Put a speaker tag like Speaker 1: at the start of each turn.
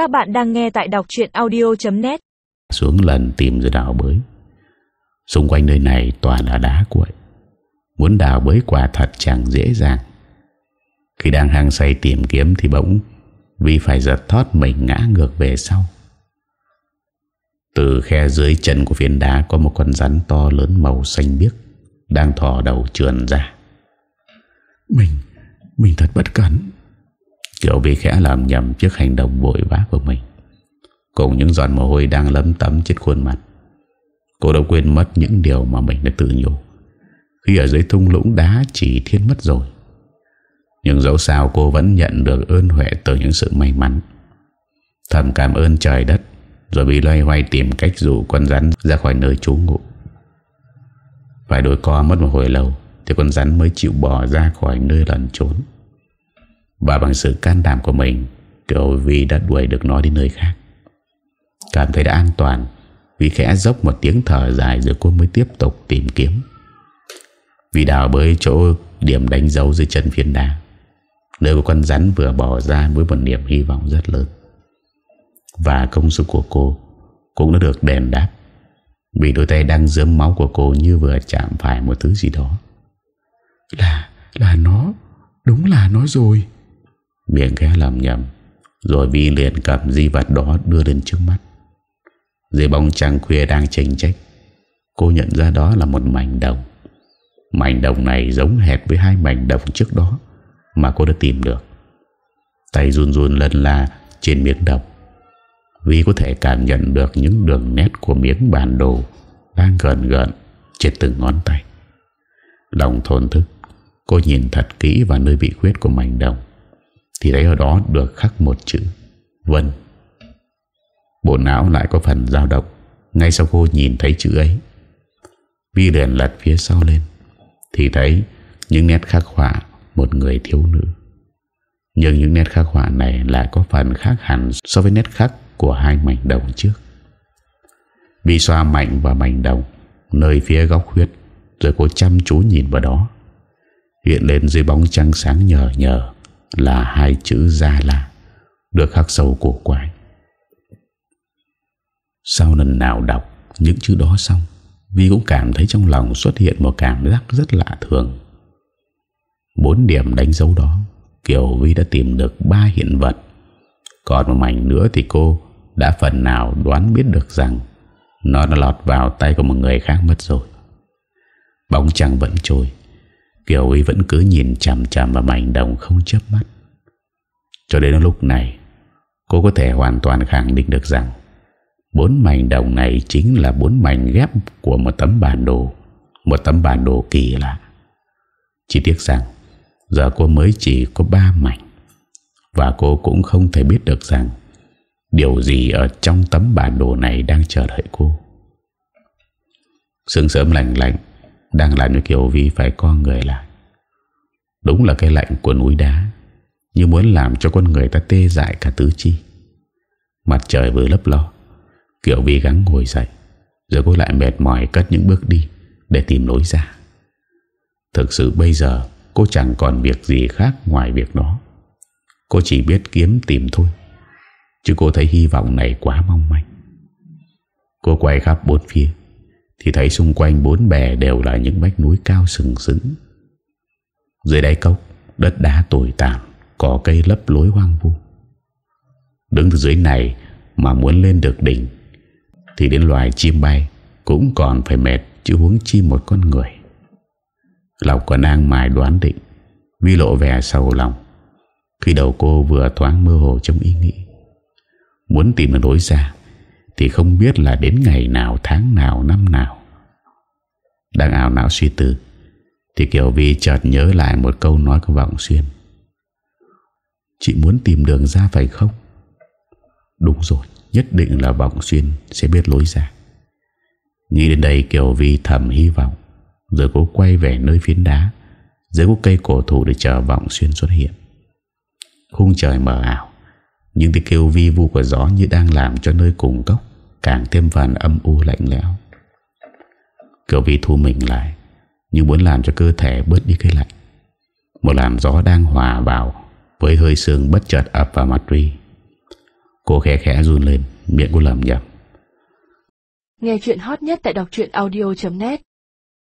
Speaker 1: Các bạn đang nghe tại đọc chuyện audio.net
Speaker 2: Xuống lần tìm rồi đào bới. Xung quanh nơi này toàn là đá cuội. Muốn đào bới quả thật chẳng dễ dàng. Khi đang hăng say tìm kiếm thì bỗng Vì phải giật thoát mình ngã ngược về sau. Từ khe dưới chân của phiến đá Có một con rắn to lớn màu xanh biếc Đang thò đầu trườn ra.
Speaker 3: Mình, mình thật bất cẩn
Speaker 2: Kiều bị khẽ làm nhầm trước hành động vội vã của mình. Cùng những giọt mồ hôi đang lấm tấm trên khuôn mặt, Cô đã quên mất những điều mà mình đã tự nhủ. Khi ở dưới thung lũng đá chỉ thiên mất rồi, Nhưng dẫu sao cô vẫn nhận được ơn huệ từ những sự may mắn. Thầm cảm ơn trời đất, Rồi bị loay hoay tìm cách dụ con rắn ra khỏi nơi trú ngụ. Phải đôi co mất một hồi lâu Thì con rắn mới chịu bỏ ra khỏi nơi lần trốn. Và bằng sự can đảm của mình Kiều Vi đã đuổi được nó đi nơi khác. Cảm thấy đã an toàn Vì khẽ dốc một tiếng thở dài Rồi cô mới tiếp tục tìm kiếm. Vì đào bơi chỗ Điểm đánh dấu dưới chân phiến đá. Nơi của con rắn vừa bỏ ra Với một niềm hy vọng rất lớn. Và công sức của cô Cũng đã được đền đáp. Vì đôi tay đang dớm máu của cô Như vừa chạm phải một thứ gì đó.
Speaker 3: Là, là nó. Đúng là nó rồi.
Speaker 2: Miệng khẽ lầm nhầm, Rồi Vi liền cầm di vật đó đưa lên trước mắt. Dưới bóng trăng khuya đang chênh trách Cô nhận ra đó là một mảnh đồng. Mảnh đồng này giống hệt với hai mảnh đồng trước đó Mà cô đã tìm được. Tay run run lần la trên miếng đồng. Vì có thể cảm nhận được những đường nét của miếng bản đồ Đang gần gần trên từng ngón tay. Lòng thôn thức, Cô nhìn thật kỹ vào nơi bị khuyết của mảnh đồng. Thì thấy ở đó được khắc một chữ. Vân Bộ não lại có phần dao động. Ngay sau cô nhìn thấy chữ ấy, Vi liền lật phía sau lên. Thì thấy những nét khắc họa Một người thiếu nữ. Nhưng những nét khắc họa này Lại có phần khác hẳn So với nét khắc của hai mảnh đồng trước. Vi xoa mạnh vào mảnh đồng Nơi phía góc huyết, Rồi cô chăm chú nhìn vào đó. Hiện lên dưới bóng trăng sáng nhờ nhờ. Là hai chữ Gia La, Được khắc sâu cổ quái. Sau lần nào đọc Những chữ đó xong, Vi cũng cảm thấy trong lòng xuất hiện Một cảm giác rất lạ thường. Bốn điểm đánh dấu đó Kiều Vi đã tìm được ba hiện vật. Còn một mảnh nữa thì cô Đã phần nào đoán biết được rằng Nó đã lọt vào tay của một người khác mất rồi. Bóng trăng vẫn trôi Kiều ấy vẫn cứ nhìn chằm chằm vào mảnh đồng không chớp mắt. Cho đến lúc này, cô có thể hoàn toàn khẳng định được rằng bốn mảnh đồng này chính là bốn mảnh ghép của một tấm bản đồ, một tấm bản đồ kỳ lạ. Chỉ tiếc rằng, giờ cô mới chỉ có ba mảnh, và cô cũng không thể biết được rằng điều gì ở trong tấm bản đồ này đang chờ đợi cô. Sương sớm lạnh lạnh đang làm cho Kiều Vi phải co người lại. Đúng là cái lạnh của núi đá, Như muốn làm cho con người ta tê dại cả tứ chi. Mặt trời vừa lấp lo Kiều Vi gắng ngồi dậy, Rồi cô lại mệt mỏi cất những bước đi Để tìm lối ra. Thực sự bây giờ, Cô chẳng còn việc gì khác ngoài việc đó. Cô chỉ biết kiếm tìm thôi, Chứ cô thấy hy vọng này quá mong manh. Cô quay khắp bốn phía thì thấy xung quanh bốn bè đều là những vách núi cao sừng sững. Dưới đáy cốc, Đất đá tồi tàn, Có cây lấp lối hoang vu. Đứng từ dưới này Mà muốn lên được đỉnh, Thì đến loài chim bay Cũng còn phải mệt Chứ huống chi một con người. Lộc còn đang mài đoán định, Vi lộ vẻ sầu lòng, Khi đầu cô vừa thoáng mơ hồ trong ý nghĩ. Muốn tìm được lối ra, thì không biết là đến ngày nào, tháng nào, năm ảo não suy tư, Thì Kiều Vi chợt nhớ lại một câu nói của Vọng Xuyên. Chị muốn tìm đường ra phải không? Đúng rồi, Nhất định là Vọng Xuyên sẽ biết lối ra. Nghĩ đến đây, Kiều Vi thầm hy vọng, Rồi cô quay về nơi phiến đá, Dưới gốc cây cổ thụ để chờ Vọng Xuyên xuất hiện. Khung trời mờ ảo những tiếng kêu vi vu của gió như đang làm cho nơi cùng cốc Càng thêm phần âm u lạnh lẽo. Kiều Vi thu mình lại, Như muốn làm cho cơ thể bớt đi cái lạnh. Một làn gió đang hòa vào Với hơi sương bất chợt ập vào mặt Ri Cô khẽ khẽ run lên, Miệng cô lầm nhầm
Speaker 4: Nghe chuyện hot nhất tại đọc truyện audio.net